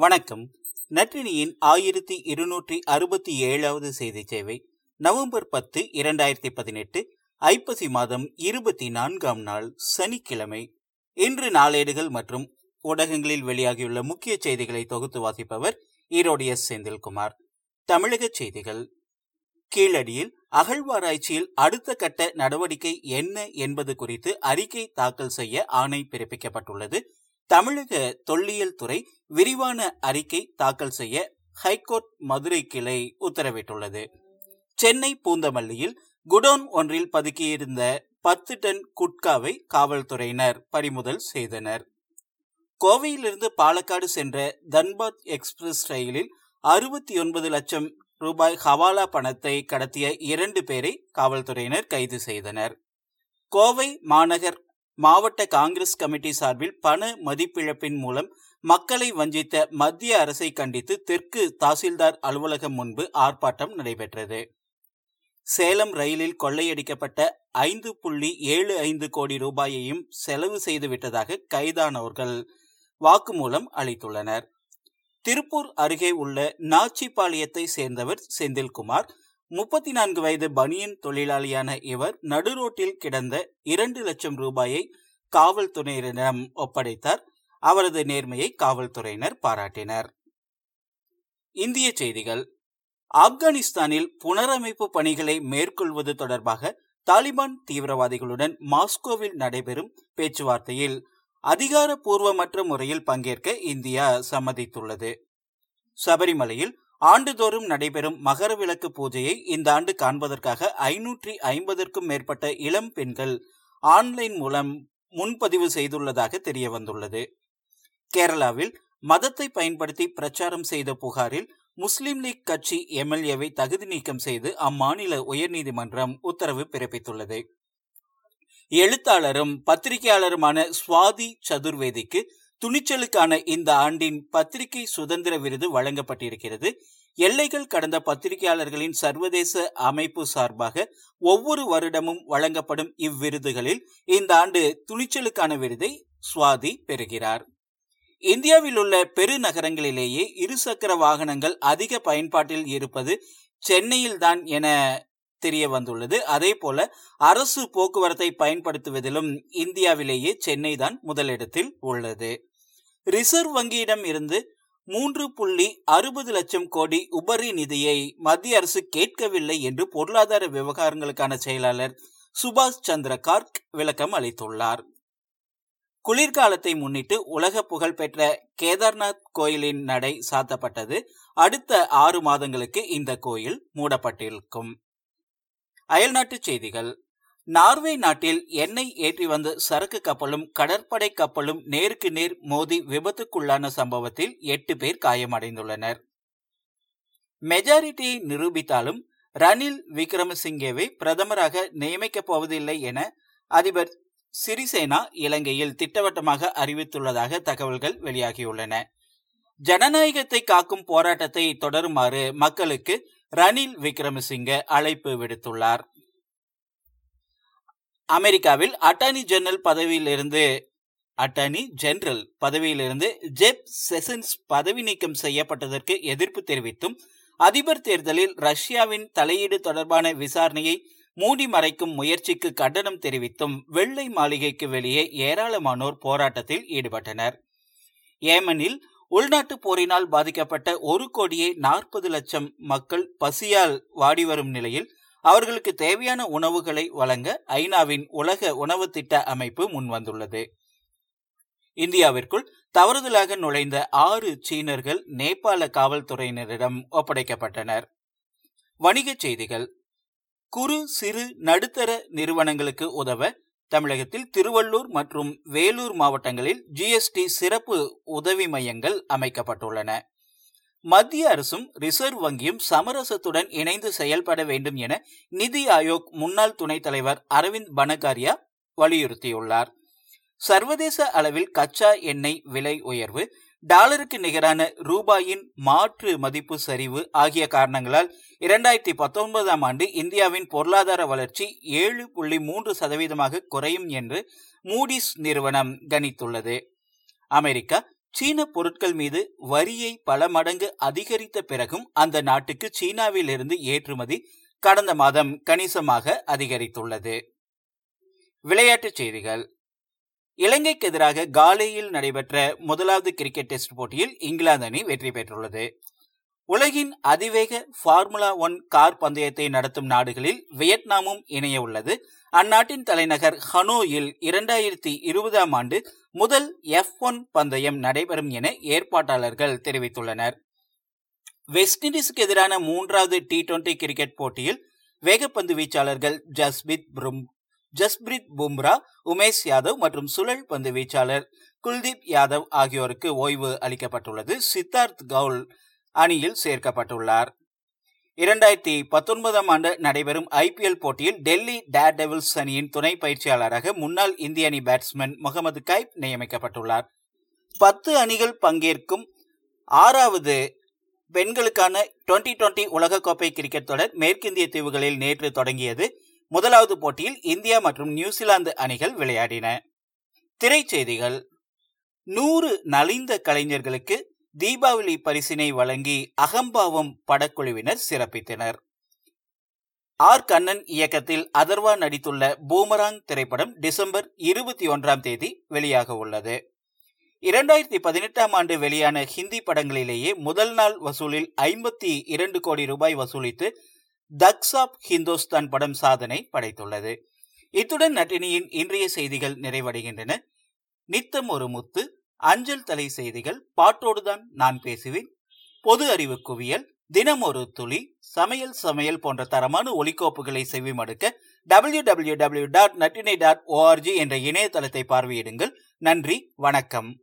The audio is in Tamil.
வணக்கம். நற்றினியின் ஆயிரத்தி இருநூற்றி அறுபத்தி ஏழாவது செய்தி சேவை நவம்பர் பத்து இரண்டாயிரத்தி பதினெட்டு ஐப்பசி மாதம் இருபத்தி நான்காம் நாள் சனிக்கிழமை. இன்று நாளேடுகள் மற்றும் ஊடகங்களில் வெளியாகியுள்ள முக்கிய செய்திகளை தொகுத்து வாசிப்பவர் ஈரோடு எஸ். செந்தில்குமார். தமிழக செய்திகள். கீழடியில் அகழ்வாராய்ச்சியில் அடுத்த கட்ட நடவடிக்கை என்ன என்பது குறித்து அறிக்கை தாக்கல் செய்ய ஆணை பிறப்பிக்கப்பட்டுள்ளது. தமிழக தொல்லியல் துறை விரிவான அறிக்கை தாக்கல் செய்ய ஹைகோர்ட் மதுரை கிளை உத்தரவிட்டுள்ளது. சென்னை பூந்தமல்லியில் குடோன் ஒன்றில் பதுக்கியிருந்த பத்து டன் குட்காவை காவல்துறையினர் பறிமுதல் செய்தனர். கோவையிலிருந்து பாலக்காடு சென்ற தன்பாத் எக்ஸ்பிரஸ் ரயிலில் அறுபத்தி ஒன்பது லட்சம் ரூபாய் ஹவாலா பணத்தை கடத்திய இரண்டு பேரை காவல்துறையினர் கைது செய்தனர். கோவை மாநகர் மாவட்ட காங்கிரஸ் கமிட்டி சார்பில் பண மதிப்பிழப்பின் மூலம் மக்களை வஞ்சித்த மத்திய அரசை கண்டித்து தெற்கு தாசில்தார் அலுவலகம் முன்பு ஆர்ப்பாட்டம் நடைபெற்றது. சேலம் ரயிலில் கொள்ளையடிக்கப்பட்ட ஐந்து புள்ளி ஏழு ஐந்து கோடி ரூபாயையும் செலவு செய்துவிட்டதாக கைதானவர்கள் வாக்குமூலம் அளித்துள்ளனர். திருப்பூர் அருகே உள்ள நாச்சிபாளையத்தை சேர்ந்தவர் செந்தில்குமார் முப்பத்தி நான்கு வயது பனியன் தொழிலாளியான இவர் நடுரோட்டில் கிடந்த இரண்டு லட்சம் ரூபாயை காவல்துறையினரிடம் ஒப்படைத்தார். அவரது நேர்மையை காவல்துறையினர் பாராட்டினர். இந்திய செய்திகள். ஆப்கானிஸ்தானில் புனரமைப்பு பணிகளை மேற்கொள்வது தொடர்பாக தாலிபான் தீவிரவாதிகளுடன் மாஸ்கோவில் நடைபெறும் பேச்சுவார்த்தையில் அதிகாரப்பூர்வமற்ற முறையில் பங்கேற்க இந்தியா சம்மதித்துள்ளது. சபரிமலையில் ஆண்டுதோறும் நடைபெறும் மகர விளக்கு பூஜையை இந்த ஆண்டு காண்பதற்காக ஐநூற்றி ஐம்பதற்கும் மேற்பட்ட இளம் பெண்கள் ஆன்லைன் மூலம் முன்பதிவு செய்துள்ளதாக தெரிய வந்துள்ளது கேரளாவில் மதத்தை பயன்படுத்தி பிரச்சாரம் செய்த புகாரில் முஸ்லிம் லீக் கட்சி எம்எல்ஏவை தகுதி நீக்கம் செய்து அம்மாநில உயர்நீதிமன்றம் உத்தரவு பிறப்பித்துள்ளது. எழுத்தாளரும் பத்திரிகையாளருமான சுவாதி சதுர்வேதிக்கு துணிச்சலுக்கான இந்த ஆண்டின் பத்திரிகை சுதந்திர விருது வழங்கப்பட்டிருக்கிறது. எல்லைகள் கடந்த பத்திரிகையாளர்களின் சர்வதேச அமைப்பு சார்பாக ஒவ்வொரு வருடமும் வழங்கப்படும் இவ்விருதுகளில் இந்த ஆண்டு துணிச்சலுக்கான விருதை சுவாதி பெறுகிறார். இந்தியாவில் உள்ள பெருநகரங்களிலேயே இருசக்கர வாகனங்கள் அதிக பயன்பாட்டில் இருப்பது சென்னையில்தான் என தெரிய வந்துள்ளது. அதே போல அரசு போக்குவரத்தை பயன்படுத்துவதிலும் இந்தியாவிலேயே சென்னை தான் முதலிடத்தில் உள்ளது. ரிசர்வ் வங்கியிடம் இருந்து மூன்று புள்ளி அறுபது லட்சம் கோடி உபரி நிதியை மத்திய அரசு கேட்கவில்லை என்று பொருளாதார விவகாரங்களுக்கான செயலாளர் சுபாஷ் சந்திர கார்க் விளக்கம் அளித்துள்ளார். குளிர்காலத்தை முன்னிட்டு உலக புகழ்பெற்ற கேதார்நாத் கோயிலின் நடை சாத்தப்பட்டது. அடுத்த ஆறு மாதங்களுக்கு இந்த கோயில் மூடப்பட்டிருக்கும். அயல்நாட்டு செய்திகள். நார்வே நாட்டில் எண்ணெய் ஏற்றி வந்த சரக்கு கப்பலும் கடற்படை கப்பலும் நேருக்கு நேர் மோதி விபத்துக்குள்ளான சம்பவத்தில் எட்டு பேர் காயமடைந்துள்ளனர். மெஜாரிட்டியை நிரூபித்தாலும் ரணில் விக்ரமசிங்கேவை பிரதமராக நியமிக்கப் போவதில்லை என அதிபர் சிறிசேனா இலங்கையில் திட்டவட்டமாக அறிவித்துள்ளதாக தகவல்கள் வெளியாகியுள்ளன. ஜனநாயகத்தை காக்கும் போராட்டத்தை தொடருமாறு மக்களுக்கு ரணில் விக்ரமசிங்க அழைப்பு விடுத்துள்ளார். அமெரிக்காவில் அட்டார்னி ஜெனரல் பதவியிலிருந்து அட்டர்னி ஜெனரல் பதவியிலிருந்து ஜெப் செசன்ஸ் பதவி நீக்கம் செய்யப்பட்டதற்கு எதிர்ப்பு தெரிவித்தும் அதிபர் தேர்தலில் ரஷ்யாவின் தலையீடு தொடர்பான விசாரணையை மூடி மறைக்கும் முயற்சிக்கு கண்டனம் தெரிவித்தும் வெள்ளை மாளிகைக்கு வெளியே ஏராளமானோர் போராட்டத்தில் ஈடுபட்டனர். ஏமனில் உள்நாட்டு போரினால் பாதிக்கப்பட்ட ஒரு கோடியே நாற்பது லட்சம் மக்கள் பசியால் வாடி வரும் நிலையில் அவர்களுக்கு தேவையான உணவுகளை வழங்க ஐநாவின் உலக உணவு திட்ட அமைப்பு முன்வந்துள்ளது. இந்தியாவிற்குள் தவறுதலாக நுழைந்த ஆறு சீனர்கள் நேபாள காவல்துறையினரிடம் ஒப்படைக்கப்பட்டனர். வணிகச் செய்திகள். குறு சிறு நடுத்தர நிறுவனங்களுக்கு உதவ தமிழகத்தில் திருவள்ளூர் மற்றும் வேலூர் மாவட்டங்களில் ஜிஎஸ்டி சிறப்பு உதவி மையங்கள் அமைக்கப்பட்டுள்ளன. மத்திய அரசும் ரிசர்வ் வங்கியும் சமரசத்துடன் இணைந்து செயல்பட வேண்டும் என நிதி ஆயோக் முன்னாள் துணைத் தலைவர் அரவிந்த் பனகாரியா வலியுறுத்தியுள்ளார். சர்வதேச அளவில் கச்சா எண்ணெய் விலை உயர்வு டாலருக்கு நிகரான ரூபாயின் மாற்று மதிப்பு சரிவு ஆகிய காரணங்களால் இரண்டாயிரத்தி பத்தொன்பதாம் ஆண்டு இந்தியாவின் பொருளாதார வளர்ச்சி ஏழு புள்ளி மூன்று சதவீதமாக குறையும் என்று மூடிஸ் நிறுவனம் கணித்துள்ளது. அமெரிக்கா சீன பொருட்கள் மீது வரியை பல மடங்கு அதிகரித்த பிறகும் அந்த நாட்டுக்கு சீனாவில் இருந்து ஏற்றுமதி கடந்த மாதம் கணிசமாக அதிகரித்துள்ளது. விளையாட்டுச் செய்திகள். இலங்கைக்கு எதிராக காலேயில் நடைபெற்ற முதலாவது கிரிக்கெட் டெஸ்ட் போட்டியில் இங்கிலாந்து அணி வெற்றி பெற்றுள்ளது. உலகின் அதிவேக ஃபார்முலா ஒன் கார் பந்தயத்தை நடத்தும் நாடுகளில் வியட்நாமும் இணைய உள்ளது. அந்நாட்டின் தலைநகர் ஹனோயில் இரண்டாயிரத்தி இருபதாம் ஆண்டு முதல் எஃப் ஒன் பந்தயம் நடைபெறும் என ஏற்பாட்டாளர்கள் தெரிவித்துள்ளனர். வெஸ்ட் இண்டீஸுக்கு எதிரான மூன்றாவது டி டுவெண்டி கிரிக்கெட் போட்டியில் வேகப்பந்து வீச்சாளர்கள் ஜஸ்பித் ஜஸ்பிரித் பும்ரா உமேஷ் யாதவ் மற்றும் சுழல் பந்து வீச்சாளர் குல்தீப் யாதவ் ஆகியோருக்கு ஓய்வு அளிக்கப்பட்டுள்ளது. சித்தார்த் கவுல் அணியில் சேர்க்கப்பட்டுள்ளார். இரண்டாயிரத்தி பத்தொன்பதாம் ஆண்டு நடைபெறும் ஐபிஎல் போட்டியில் டெல்லி டேர் டெவில்ஸ் அணியின் துணை பயிற்சியாளராக முன்னாள் இந்திய அணி பேட்ஸ்மேன் முகமது கைப் நியமிக்கப்பட்டுள்ளார். பத்து அணிகள் பங்கேற்கும் ஆறாவது பெண்களுக்கான டுவெண்டி டுவெண்டி உலகக்கோப்பை கிரிக்கெட் தொடர் மேற்கிந்திய தீவுகளில் நேற்று தொடங்கியது. முதலாவது போட்டியில் இந்தியா மற்றும் நியூசிலாந்து அணிகள் விளையாடின. திரைச்செய்திகள் நூறு நலிந்த கலைஞர்களுக்கு தீபாவளி பரிசினை வழங்கி அகம்பாவம் படக்குழுவினர் சிறப்பித்தனர். ஆர். கண்ணன் இயக்கத்தில் அதர்வா நடித்துள்ள பூமராங் திரைப்படம் டிசம்பர் இருபத்தி ஒன்றாம் தேதி வெளியாக உள்ளது. இரண்டாயிரத்தி பதினெட்டாம் ஆண்டு வெளியான ஹிந்தி படங்களிலேயே முதல் நாள் வசூலில் ஐம்பத்தி இரண்டு கோடி ரூபாய் வசூலித்து தக்ஸாப் ஹிந்துஸ்தான் படம் சாதனை படைத்துள்ளது. இத்துடன் நட்டினியின் இன்றைய செய்திகள் நிறைவடைகின்றன. நித்தம் ஒரு முத்து அஞ்சல் தலை செய்திகள் பாட்டோடுதான் நான் பேசுவேன். பொது அறிவு குவியல் தினம் ஒரு துளி சமையல் சமையல் போன்ற தரமான ஒலிக்கோப்புகளை செவிமடுக்க W W W dot Natrinai dot ORG என்ற இணையதளத்தை பார்வையிடுங்கள். நன்றி வணக்கம்.